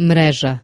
mreja